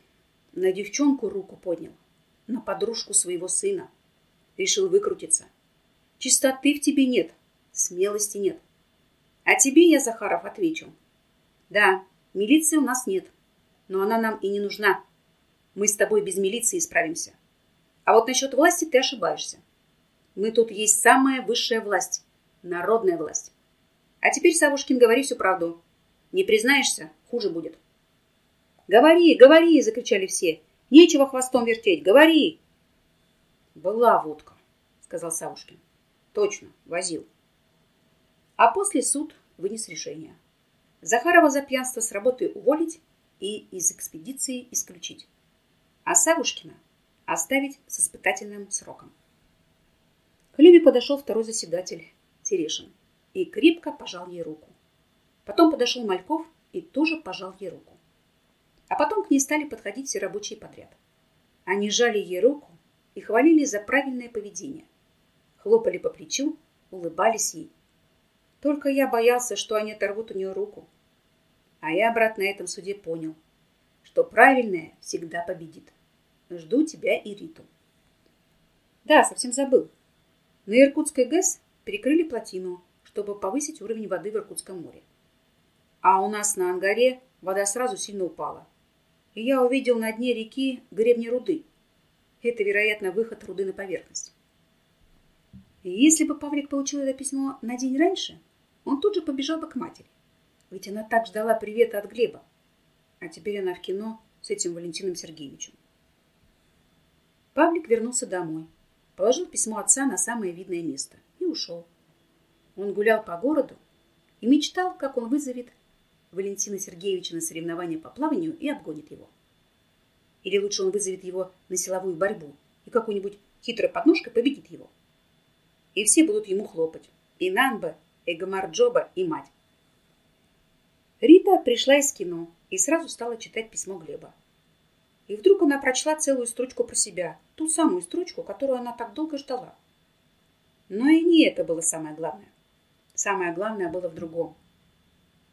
на девчонку руку поднял, на подружку своего сына. Решил выкрутиться. Чистоты в тебе нет, смелости нет. А тебе я, Захаров, отвечу. Да, милиции у нас нет, но она нам и не нужна. Мы с тобой без милиции справимся. А вот насчет власти ты ошибаешься. Мы тут есть самая высшая власть, народная власть. А теперь, Савушкин, говори всю правду. Не признаешься, хуже будет. «Говори, говори!» — закричали все. «Нечего хвостом вертеть! Говори!» «Была водка», — сказал Савушкин. «Точно, возил». А после суд вынес решение. Захарова за пьянство с работы уволить и из экспедиции исключить. А Савушкина оставить с испытательным сроком. К Любе подошел второй заседатель, Терешин, и крепко пожал ей руку. Потом подошел Мальков и тоже пожал ей руку. А потом к ней стали подходить все рабочие подряд. Они жали ей руку и хвалили за правильное поведение. Хлопали по плечу, улыбались ей. Только я боялся, что они оторвут у нее руку. А я, брат, на этом суде понял, что правильное всегда победит. Жду тебя и Риту. Да, совсем забыл. На Иркутской ГЭС перекрыли плотину, чтобы повысить уровень воды в Иркутском море. А у нас на Ангаре вода сразу сильно упала. И я увидел на дне реки гребни руды. Это, вероятно, выход руды на поверхность. Если бы Павлик получил это письмо на день раньше, он тут же побежал бы к матери. Ведь она так ждала привета от Глеба. А теперь она в кино с этим Валентином Сергеевичем. Павлик вернулся домой, положил письмо отца на самое видное место и ушел. Он гулял по городу и мечтал, как он вызовет Валентина Сергеевича на соревнования по плаванию и обгонит его. Или лучше он вызовет его на силовую борьбу и какой-нибудь хитрой подножкой победит его. И все будут ему хлопать. И Нанба, и Гамарджоба, и мать. Рита пришла из кино и сразу стала читать письмо Глеба. И вдруг она прочла целую строчку про себя, ту самую строчку, которую она так долго ждала. Но и не это было самое главное. Самое главное было в другом.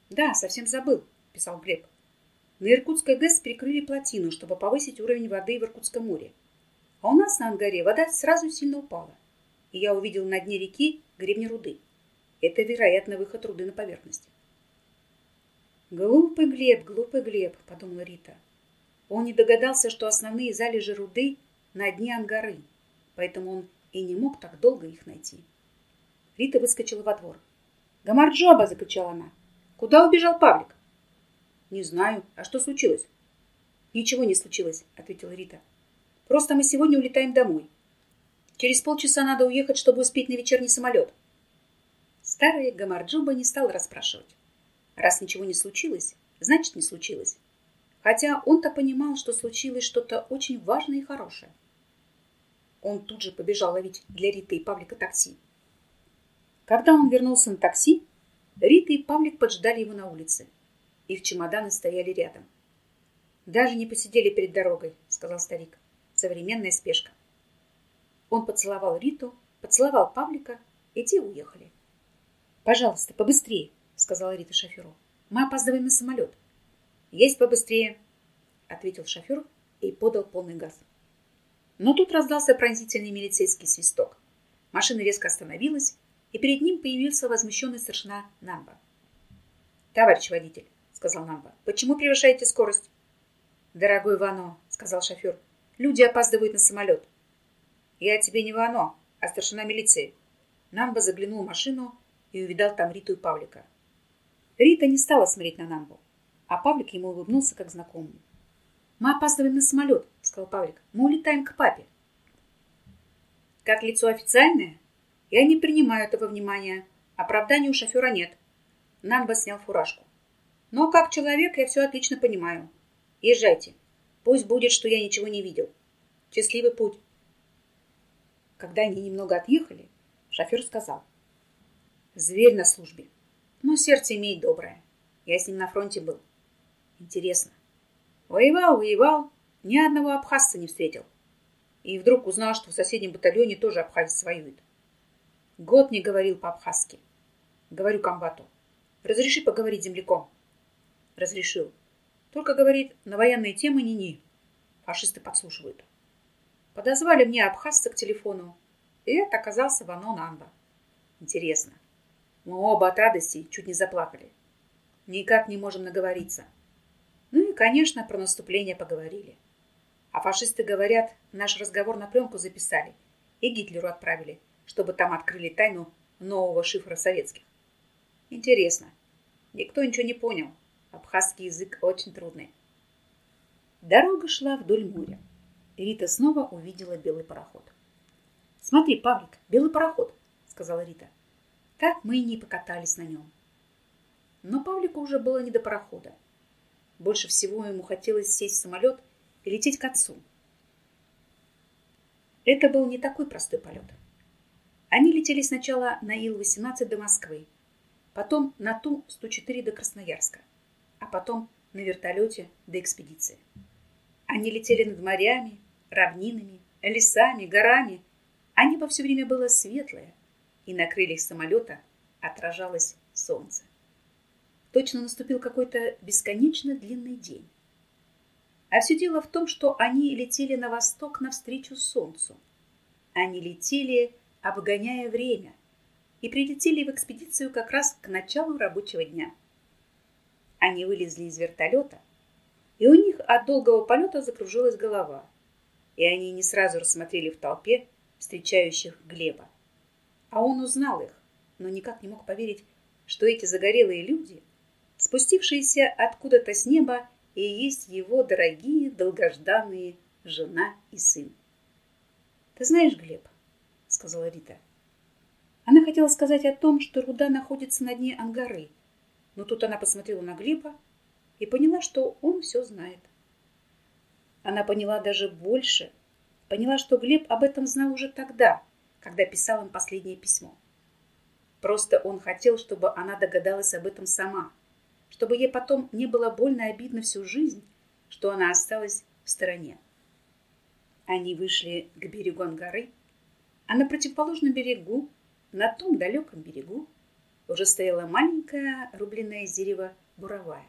«Да, совсем забыл», – писал Глеб. «На Иркутской ГЭС прикрыли плотину, чтобы повысить уровень воды в Иркутском море. А у нас на Ангаре вода сразу сильно упала. И я увидел на дне реки гребни руды. Это, вероятно, выход руды на поверхность». «Глупый Глеб, глупый Глеб», – подумала Рита. Он не догадался, что основные залежи руды на дне ангары, поэтому он и не мог так долго их найти. Рита выскочила во двор. «Гамарджоба!» – закричала она. «Куда убежал Павлик?» «Не знаю. А что случилось?» «Ничего не случилось», – ответила Рита. «Просто мы сегодня улетаем домой. Через полчаса надо уехать, чтобы успеть на вечерний самолет». Старая Гамарджоба не стала расспрашивать. Раз ничего не случилось, значит, не случилось хотя он-то понимал, что случилось что-то очень важное и хорошее. Он тут же побежал ловить для Риты и Павлика такси. Когда он вернулся на такси, Рита и Павлик поджидали его на улице. Их чемоданы стояли рядом. «Даже не посидели перед дорогой», — сказал старик. «Современная спешка». Он поцеловал Риту, поцеловал Павлика, и те уехали. «Пожалуйста, побыстрее», — сказала Рита шоферу. «Мы опаздываем на самолет». «Есть побыстрее», — ответил шофер и подал полный газ. Но тут раздался пронзительный милицейский свисток. Машина резко остановилась, и перед ним появился возмущенный старшина Намба. «Товарищ водитель», — сказал Намба, — «почему превышаете скорость?» «Дорогой Вано», — сказал шофер, — «люди опаздывают на самолет». «Я тебе не Вано, а старшина милиции». Намба заглянул в машину и увидал там Риту и Павлика. Рита не стала смотреть на Намбу, а Павлик ему улыбнулся как знакомому. «Мы опаздываем на самолет», — сказал Павлик. «Мы улетаем к папе». Как лицо официальное, я не принимаю этого внимания. Оправдания у шофера нет. Намба снял фуражку. Но как человек я все отлично понимаю. Езжайте. Пусть будет, что я ничего не видел. Счастливый путь. Когда они немного отъехали, шофер сказал. Зверь на службе. Но сердце имеет доброе. Я с ним на фронте был. Интересно. Воевал, воевал. Ни одного абхазца не встретил. И вдруг узнал, что в соседнем батальоне тоже абхазец воюет. Год не говорил по-абхазски. Говорю комбату. Разреши поговорить земляком. Разрешил. Только, говорит, на военные темы ни-ни. Фашисты подслушивают. Подозвали мне абхазца к телефону. И это оказался Вано Намба. Интересно. Мы оба от радости чуть не заплакали. Никак не можем наговориться. Ну и, конечно, про наступление поговорили. А фашисты говорят, наш разговор на пленку записали и Гитлеру отправили, чтобы там открыли тайну нового шифра советских. Интересно. Никто ничего не понял. Абхазский язык очень трудный. Дорога шла вдоль моря. Рита снова увидела белый пароход. «Смотри, Павлик, белый пароход», — сказала Рита. Так мы и не покатались на нем. Но Павлику уже было не до парохода. Больше всего ему хотелось сесть в самолет и лететь к отцу. Это был не такой простой полет. Они летели сначала на Ил-18 до Москвы, потом на Ту-104 до Красноярска, а потом на вертолете до экспедиции. Они летели над морями, равнинами, лесами, горами, а небо все время было светлое, и на крыльях самолета отражалось солнце. Точно наступил какой-то бесконечно длинный день. А все дело в том, что они летели на восток навстречу солнцу. Они летели, обгоняя время, и прилетели в экспедицию как раз к началу рабочего дня. Они вылезли из вертолета, и у них от долгого полета закружилась голова, и они не сразу рассмотрели в толпе встречающих Глеба. А он узнал их, но никак не мог поверить, что эти загорелые люди, спустившиеся откуда-то с неба, и есть его дорогие, долгожданные жена и сын. «Ты знаешь, Глеб», — сказала Рита. Она хотела сказать о том, что руда находится на дне ангары, но тут она посмотрела на Глеба и поняла, что он все знает. Она поняла даже больше, поняла, что Глеб об этом знал уже тогда, когда писал им последнее письмо. Просто он хотел, чтобы она догадалась об этом сама, чтобы ей потом не было больно и обидно всю жизнь, что она осталась в стороне. Они вышли к берегу Ангары, а на противоположном берегу, на том далеком берегу, уже стояла маленькая рубленная из дерева буровая.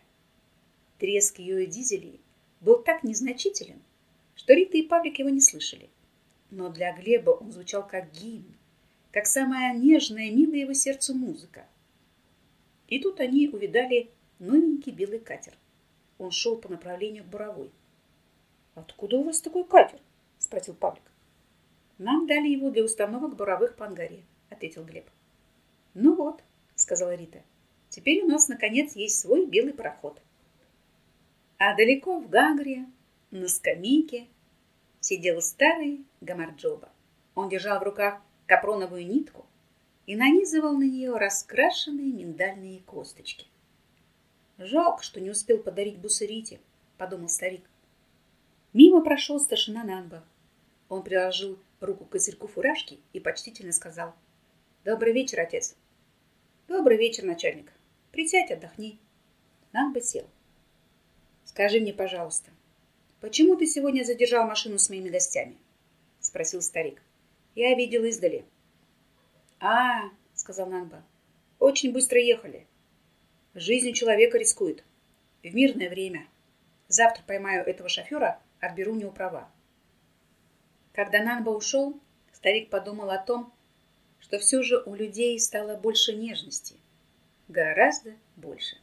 Треск ее дизелей был так незначителен, что Рита и Павлик его не слышали – но для Глеба он звучал как гимн, как самая нежная, милая его сердцу музыка. И тут они увидали новенький белый катер. Он шел по направлению к Боровой. «Откуда у вас такой катер?» – спросил Павлик. «Нам дали его для установок буровых по ангаре», – ответил Глеб. «Ну вот», – сказала Рита, – «теперь у нас, наконец, есть свой белый пароход». А далеко в Гагре, на скамейке, сидел старый Гамарджоба. Он держал в руках капроновую нитку и нанизывал на нее раскрашенные миндальные косточки. «Жалко, что не успел подарить Бусырите», — подумал старик. Мимо прошел старшина Нанба. Он приложил руку к козырьку фуражки и почтительно сказал. «Добрый вечер, отец». «Добрый вечер, начальник. Присядь, отдохни». Нанба сел. «Скажи мне, пожалуйста, «Почему ты сегодня задержал машину с моими гостями?» — спросил старик. «Я видел издали». «А, — сказал Нанба, — очень быстро ехали. Жизнью человека рискует. В мирное время. Завтра поймаю этого шофера, отберу у него права». Когда Нанба ушел, старик подумал о том, что все же у людей стало больше нежности. Гораздо больше.